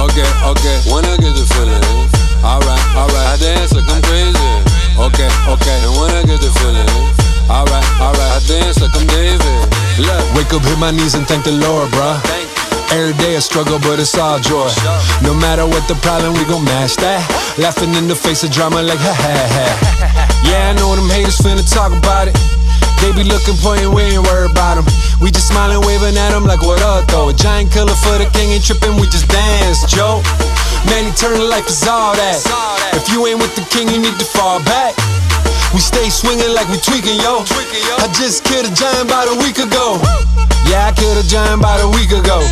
Okay, okay. When I get the feeling, alright, alright. I dance like I'm crazy. Okay, okay. And when I get the feeling, alright, alright. I dance like I'm David. Look, Wake up, hit my knees and thank the Lord, bruh. Every day a struggle, but it's all joy. No matter what the problem, we gon' mash that. Laughing in the face of drama like ha ha ha. Yeah, I know them haters finna talk about it. They be looking, pointing, we ain't worried about them. We just smiling, waving at them like what up though. A giant killer for the king, ain't tripping, we just dance, Joe. Man, eternal life is all that. If you ain't with the king, you need to fall back. We stay swinging like we tweaking, yo. I just killed a giant about a week ago. Yeah, I killed a giant about a week ago.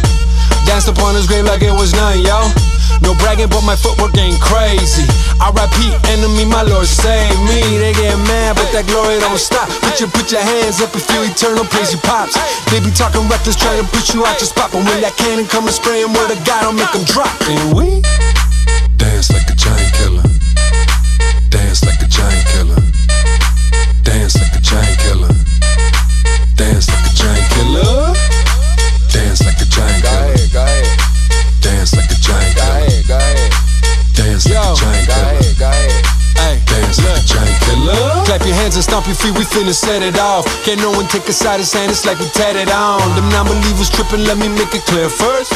Danced upon his grave like it was nothing, yo. No bragging, but my footwork ain't crazy. R.I.P. enemy, my Lord save me. They get mad, but that glory don't stop. Put your put your hands up if you eternal praise your pops. They be talking reckless, trying to push you out your spot, but when that cannon come and spray word of God, I'll make 'em drop. And we and stomp your feet, we finna set it off. Can't no one take us out his hand, it's like we tatted on. Them non believers tripping, let me make it clear first.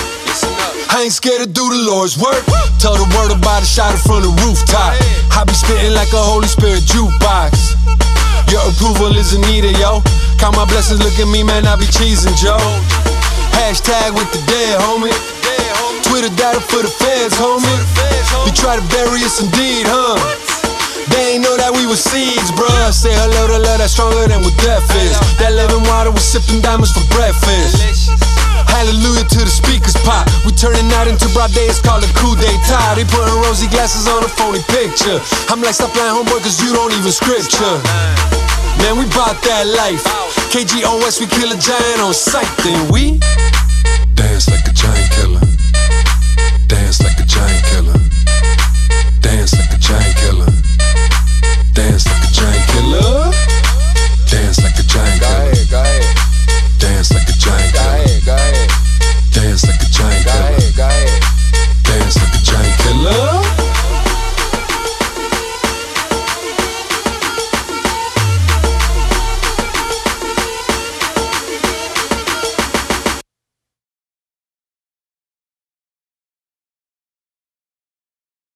I ain't scared to do the Lord's work. Tell the world about a shot from the rooftop. I be spitting like a Holy Spirit jukebox. Your approval isn't needed, yo. Count my blessings, look at me, man, I be cheesing, Joe. Hashtag with the dead, homie. Twitter data for the feds, homie. You try to bury us indeed, huh? They ain't know that we were seeds, bruh. Say hello to love that's stronger than what death is. That living water was sipping diamonds for breakfast. Hallelujah to the speakers pop. We turning night into broad day, it's called a coup d'etat. They putting rosy glasses on a phony picture. I'm like, stop playing homeboy, cause you don't even scripture. Man, we bout that life. KGOS, we kill a giant on sight. Then we dance like a giant